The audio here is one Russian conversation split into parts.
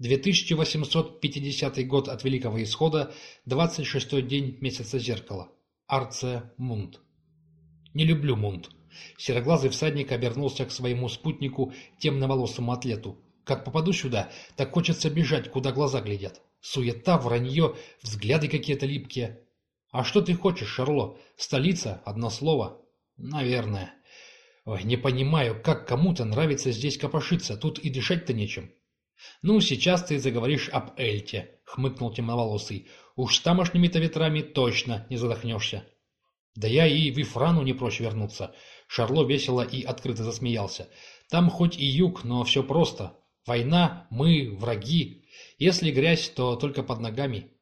2850 год от Великого Исхода, 26-й день месяца зеркала. Арция Мунд. Не люблю Мунд. Сероглазый всадник обернулся к своему спутнику, темноволосому атлету. Как попаду сюда, так хочется бежать, куда глаза глядят. Суета, вранье, взгляды какие-то липкие. А что ты хочешь, Шарло? Столица? Одно слово? Наверное. Ой, не понимаю, как кому-то нравится здесь копошиться, тут и дышать-то нечем. «Ну, сейчас ты заговоришь об Эльте», — хмыкнул темноволосый. «Уж с тамошними-то ветрами точно не задохнешься». «Да я и в Ифрану не прочь вернуться». Шарло весело и открыто засмеялся. «Там хоть и юг, но все просто. Война, мы, враги. Если грязь, то только под ногами».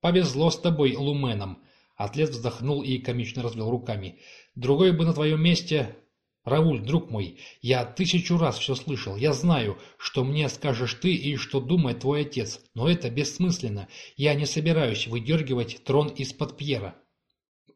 «Повезло с тобой, Луменом», — атлет вздохнул и комично развел руками. «Другой бы на твоем месте «Рауль, друг мой, я тысячу раз все слышал. Я знаю, что мне скажешь ты и что думает твой отец. Но это бессмысленно. Я не собираюсь выдергивать трон из-под Пьера».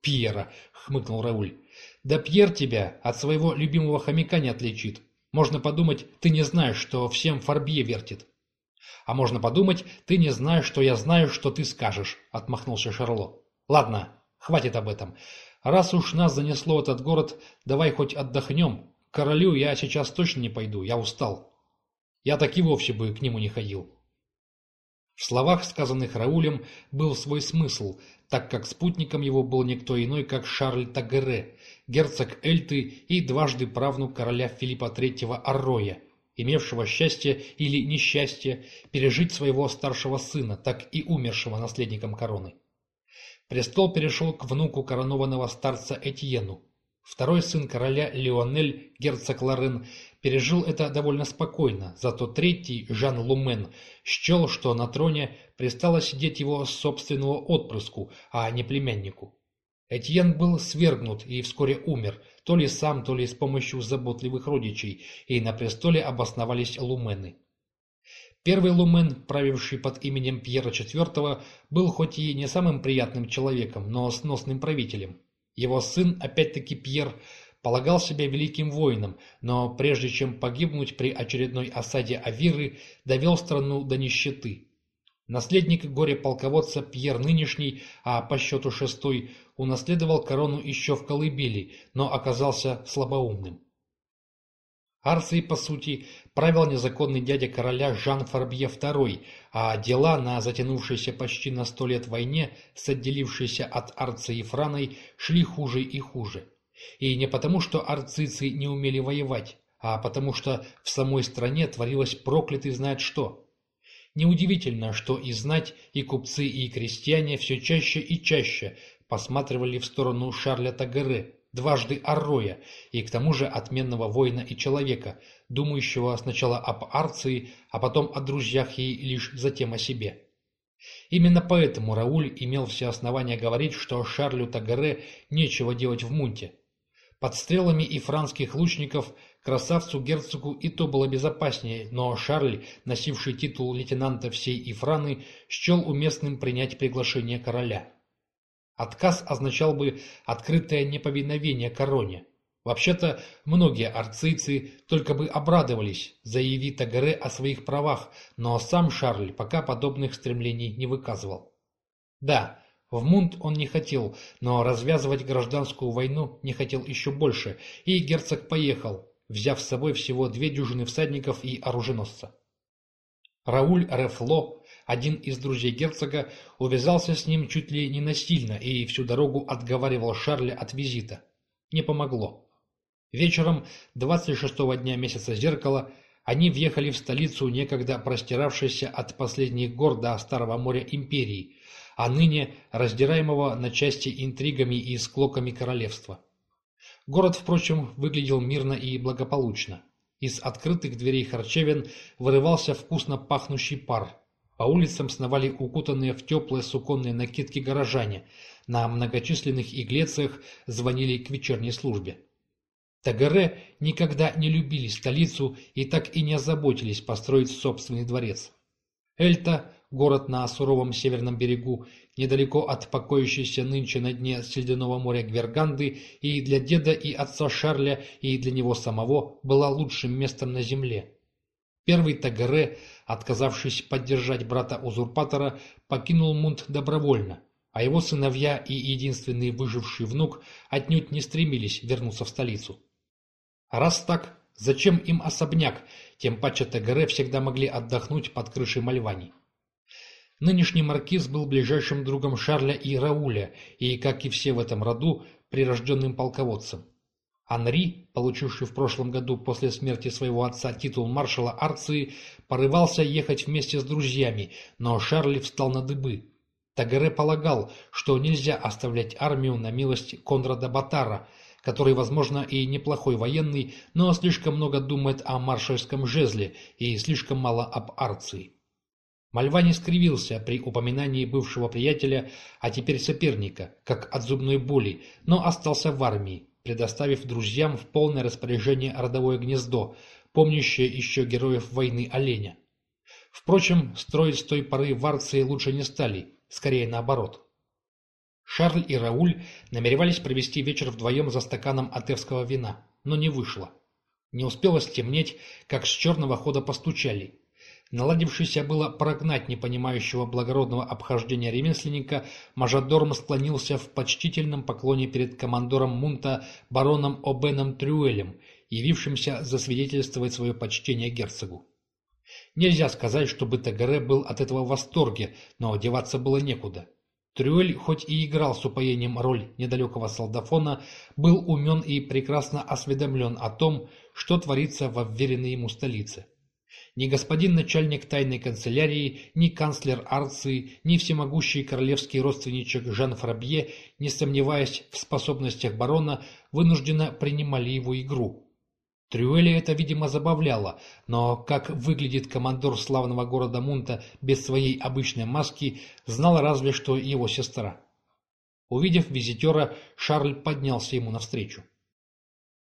«Пьера», — хмыкнул Рауль. «Да Пьер тебя от своего любимого хомяка не отличит. Можно подумать, ты не знаешь, что всем Фарбье вертит». «А можно подумать, ты не знаешь, что я знаю, что ты скажешь», — отмахнулся Шарло. «Ладно, хватит об этом. Раз уж нас занесло в этот город, давай хоть отдохнем. К королю я сейчас точно не пойду, я устал. Я так и вовсе бы к нему не ходил. В словах, сказанных Раулем, был свой смысл, так как спутником его был никто иной, как Шарль Тагере, герцог Эльты и дважды правнук короля Филиппа III Арроя, имевшего счастье или несчастье пережить своего старшего сына, так и умершего наследником короны. Престол перешел к внуку коронованного старца Этьену. Второй сын короля Леонель, герцог Лорен, пережил это довольно спокойно, зато третий, Жан Лумен, счел, что на троне пристало сидеть его собственного отпрыску, а не племяннику. Этьен был свергнут и вскоре умер, то ли сам, то ли с помощью заботливых родичей, и на престоле обосновались Лумены. Первый Лумен, правивший под именем Пьера IV, был хоть и не самым приятным человеком, но сносным правителем. Его сын, опять-таки Пьер, полагал себя великим воином, но прежде чем погибнуть при очередной осаде Авиры, довел страну до нищеты. Наследник горе-полководца Пьер нынешний, а по счету шестой, унаследовал корону еще в колыбели, но оказался слабоумным. Арцией, по сути, правил незаконный дядя короля Жан Фарбье II, а дела на затянувшейся почти на сто лет войне с отделившейся от Арции Франой шли хуже и хуже. И не потому, что арцийцы не умели воевать, а потому что в самой стране творилось проклятый знает что. Неудивительно, что и знать, и купцы, и крестьяне все чаще и чаще посматривали в сторону Шарля Тагере, дважды Арроя, и к тому же отменного воина и человека, думающего сначала об Арции, а потом о друзьях ей лишь затем о себе. Именно поэтому Рауль имел все основания говорить, что Шарлю Тагаре нечего делать в Мунте. Под стрелами и франских лучников красавцу-герцогу и то было безопаснее, но Шарль, носивший титул лейтенанта всей Ифраны, счел уместным принять приглашение короля. Отказ означал бы открытое неповиновение короне. Вообще-то, многие арцийцы только бы обрадовались, заяви Тагаре о своих правах, но сам Шарль пока подобных стремлений не выказывал. Да, в Мунт он не хотел, но развязывать гражданскую войну не хотел еще больше, и герцог поехал, взяв с собой всего две дюжины всадников и оруженосца. Рауль Рефло один из друзей герцога увязался с ним чуть ли не насильно и всю дорогу отговаривал Шарля от визита. Не помогло. Вечером 26-го дня месяца зеркала они въехали в столицу, некогда простиравшейся от последних гор до Старого моря империи, а ныне раздираемого на части интригами и склоками королевства. Город, впрочем, выглядел мирно и благополучно. Из открытых дверей харчевин вырывался вкусно пахнущий пар, по улицам сновали укутанные в теплые суконные накидки горожане. На многочисленных иглециях звонили к вечерней службе. Тагаре никогда не любили столицу и так и не озаботились построить собственный дворец. Эльта, город на суровом северном берегу, недалеко от покоящейся нынче на дне Сельдяного моря Гверганды, и для деда и отца Шарля, и для него самого была лучшим местом на земле. Первый Тагаре отказавшись поддержать брата-узурпатора, покинул Мунт добровольно, а его сыновья и единственный выживший внук отнюдь не стремились вернуться в столицу. Раз так, зачем им особняк, тем паче Тегере всегда могли отдохнуть под крышей Мальвани. Нынешний маркиз был ближайшим другом Шарля и Рауля, и, как и все в этом роду, прирожденным полководцем. Анри, получивший в прошлом году после смерти своего отца титул маршала Арции, порывался ехать вместе с друзьями, но Шарль встал на дыбы. Тагере полагал, что нельзя оставлять армию на милость Конрада Батара, который, возможно, и неплохой военный, но слишком много думает о маршальском жезле и слишком мало об Арции. Мальвани скривился при упоминании бывшего приятеля, а теперь соперника, как от зубной боли, но остался в армии, предоставив друзьям в полное распоряжение родовое гнездо, помнящее еще героев войны оленя. Впрочем, строить с той поры в Арции лучше не стали, скорее наоборот. Шарль и Рауль намеревались провести вечер вдвоем за стаканом атевского вина, но не вышло. Не успело стемнеть, как с черного хода постучали. Наладившийся было прогнать непонимающего благородного обхождения ремесленника, Мажадорм склонился в почтительном поклоне перед командором Мунта бароном Обеном Трюэлем, явившимся засвидетельствовать свое почтение герцогу. Нельзя сказать, чтобы Тагере был от этого в восторге, но одеваться было некуда. Трюэль, хоть и играл с упоением роль недалекого солдафона, был умен и прекрасно осведомлен о том, что творится во вверенной ему столице. Ни господин начальник тайной канцелярии, ни канцлер Арции, ни всемогущий королевский родственничек Жан Фрабье, не сомневаясь в способностях барона, вынужденно принимали его игру. Трюэля это, видимо, забавляло, но как выглядит командор славного города Мунта без своей обычной маски, знала разве что его сестра. Увидев визитера, Шарль поднялся ему навстречу.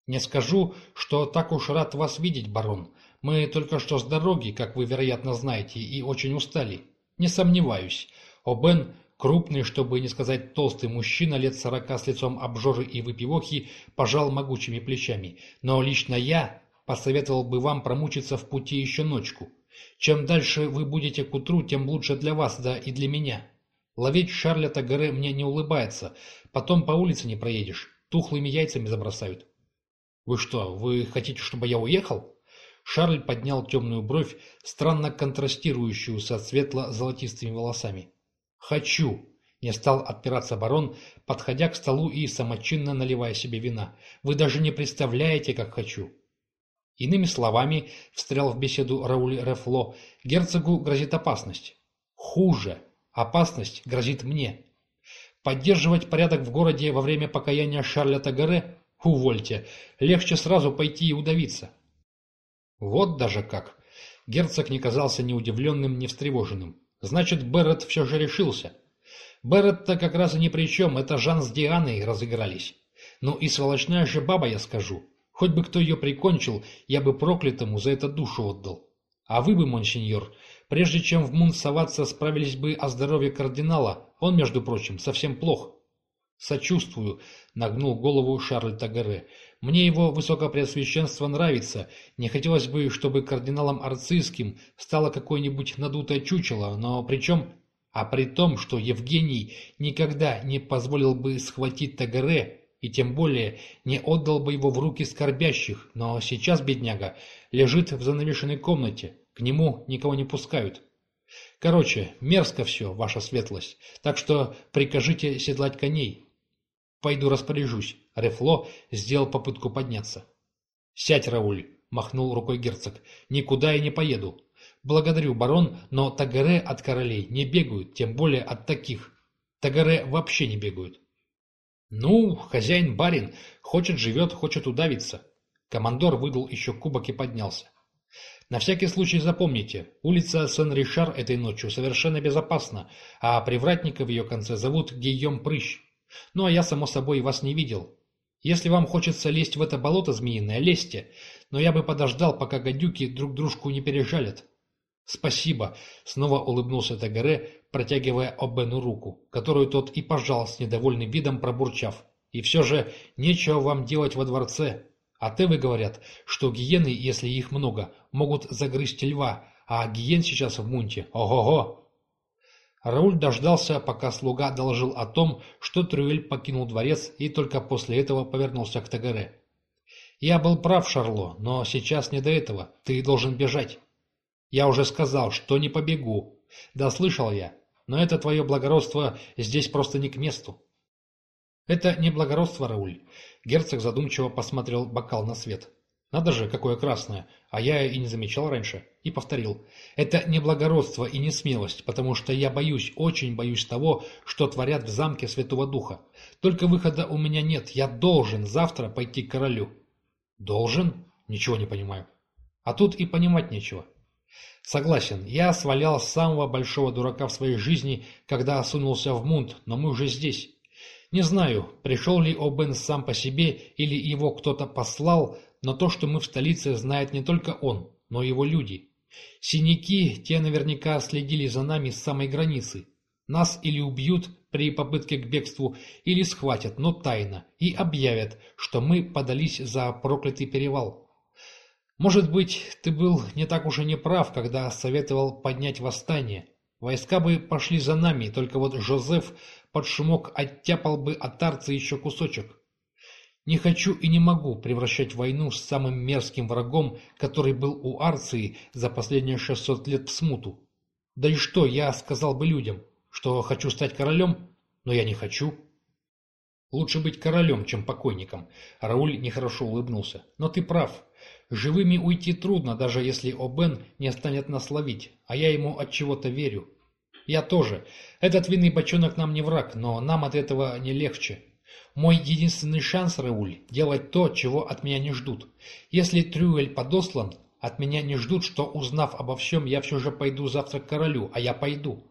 «Не скажу, что так уж рад вас видеть, барон. Мы только что с дороги, как вы, вероятно, знаете, и очень устали. Не сомневаюсь. Обен, крупный, чтобы не сказать толстый мужчина, лет сорока с лицом обжоры и выпивохи, пожал могучими плечами. Но лично я посоветовал бы вам промучиться в пути еще ночку. Чем дальше вы будете к утру, тем лучше для вас, да и для меня. Ловить Шарля Тагаре мне не улыбается. Потом по улице не проедешь. Тухлыми яйцами забросают. Вы что, вы хотите, чтобы я уехал? Шарль поднял темную бровь, странно контрастирующую со светло-золотистыми волосами. «Хочу!» — не стал отпираться барон, подходя к столу и самочинно наливая себе вина. «Вы даже не представляете, как хочу!» Иными словами, встрял в беседу Рауль Рефло, герцогу грозит опасность. Хуже. Опасность грозит мне. Поддерживать порядок в городе во время покаяния Шарля Тагаре? Увольте. Легче сразу пойти и удавиться. Вот даже как. Герцог не казался ни удивленным, ни встревоженным. Значит, Беррет все же решился. Беррет-то как раз и ни при чем, это Жан с Дианой разыгрались. Ну и сволочная же баба, я скажу. Хоть бы кто ее прикончил, я бы проклятому за это душу отдал. А вы бы, монсеньор, прежде чем в Мун соваться, справились бы о здоровье кардинала. Он, между прочим, совсем плох. Сочувствую, нагнул голову Шарль Тагаре. Мне его высокопреосвященство нравится. Не хотелось бы, чтобы кардиналом Арцийским стало какое-нибудь надутое чучело, но причем... А при том, что Евгений никогда не позволил бы схватить Тагаре, и тем более не отдал бы его в руки скорбящих, но сейчас бедняга лежит в занавешенной комнате, к нему никого не пускают. Короче, мерзко все, ваша светлость, так что прикажите седлать коней. Пойду распоряжусь. Рефло сделал попытку подняться. «Сядь, Рауль!» — махнул рукой герцог. «Никуда я не поеду. Благодарю, барон, но тагаре от королей не бегают, тем более от таких. Тагаре вообще не бегают». «Ну, хозяин-барин, хочет живет, хочет удавиться». Командор выдал еще кубок и поднялся. На всякий случай запомните, улица Сен-Ришар этой ночью совершенно безопасна, а привратника в ее конце зовут Гийом Прыщ. Ну а я, само собой, вас не видел. Если вам хочется лезть в это болото змеиное, лезьте, но я бы подождал, пока гадюки друг дружку не пережалят. Спасибо, снова улыбнулся Тагаре, протягивая Обену руку, которую тот и пожал с недовольным видом, пробурчав. И все же нечего вам делать во дворце. А тевы говорят, что гиены, если их много, могут загрызть льва, а Гиен сейчас в мунте. Ого-го! Рауль дождался, пока слуга доложил о том, что Трюэль покинул дворец и только после этого повернулся к Тагаре. «Я был прав, Шарло, но сейчас не до этого. Ты должен бежать». «Я уже сказал, что не побегу». «Да слышал я. Но это твое благородство здесь просто не к месту». «Это не благородство, Рауль». Герцог задумчиво посмотрел бокал на свет. Надо же, какое красное, а я и не замечал раньше. И повторил. Это не благородство и не смелость, потому что я боюсь, очень боюсь того, что творят в замке Святого Духа. Только выхода у меня нет, я должен завтра пойти к королю. Должен? Ничего не понимаю. А тут и понимать нечего. Согласен, я свалял самого большого дурака в своей жизни, когда осунулся в мунт, но мы уже здесь. Не знаю, пришел ли Обен сам по себе или его кто-то послал, но то, что мы в столице, знает не только он, но и его люди. Синяки, те наверняка следили за нами с самой границы. Нас или убьют при попытке к бегству, или схватят, но тайно, и объявят, что мы подались за проклятый перевал. Может быть, ты был не так уж и не прав, когда советовал поднять восстание. Войска бы пошли за нами, только вот Жозеф под шумок оттяпал бы от арца еще кусочек. Не хочу и не могу превращать войну с самым мерзким врагом, который был у Арции за последние 600 лет в смуту. Да и что я сказал бы людям? Что хочу стать королем? Но я не хочу. Лучше быть королем, чем покойником. Рауль нехорошо улыбнулся. Но ты прав. Живыми уйти трудно, даже если Обен не станет нас ловить, а я ему от чего-то верю. Я тоже. Этот винный бочонок нам не враг, но нам от этого не легче. Мой единственный шанс, Рауль, делать то, чего от меня не ждут. Если Трюэль подослан, от меня не ждут, что, узнав обо всем, я все же пойду завтра к королю, а я пойду.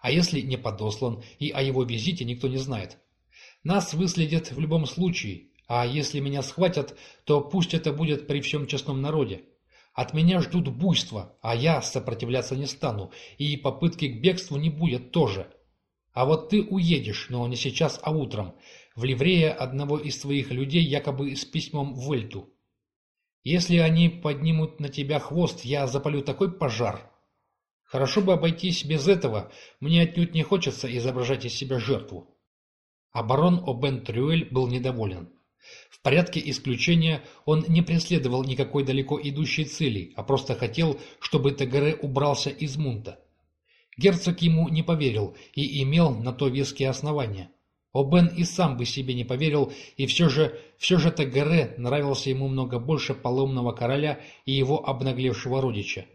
А если не подослан, и о его визите никто не знает? Нас выследят в любом случае, а если меня схватят, то пусть это будет при всем честном народе. От меня ждут буйства, а я сопротивляться не стану, и попытки к бегству не будет тоже. А вот ты уедешь, но не сейчас, а утром в ливрее одного из своих людей якобы с письмом в Эльту. Если они поднимут на тебя хвост, я запалю такой пожар. Хорошо бы обойтись без этого, мне отнюдь не хочется изображать из себя жертву. А барон Обен Трюэль был недоволен. В порядке исключения он не преследовал никакой далеко идущей цели, а просто хотел, чтобы Тегере убрался из Мунта. Герцог ему не поверил и имел на то веские основания. Обен и сам бы себе не поверил, и все же, все же Тагере нравился ему много больше поломного короля и его обнаглевшего родича.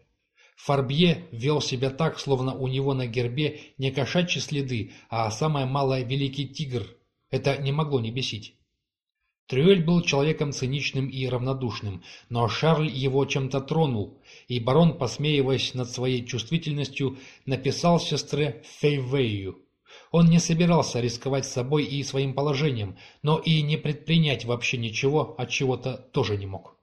Фарбье вел себя так, словно у него на гербе не кошачьи следы, а самое малое великий тигр. Это не могло не бесить. Трюэль был человеком циничным и равнодушным, но Шарль его чем-то тронул, и барон, посмеиваясь над своей чувствительностью, написал сестре Фейвею. Он не собирался рисковать собой и своим положением, но и не предпринять вообще ничего от чего-то тоже не мог.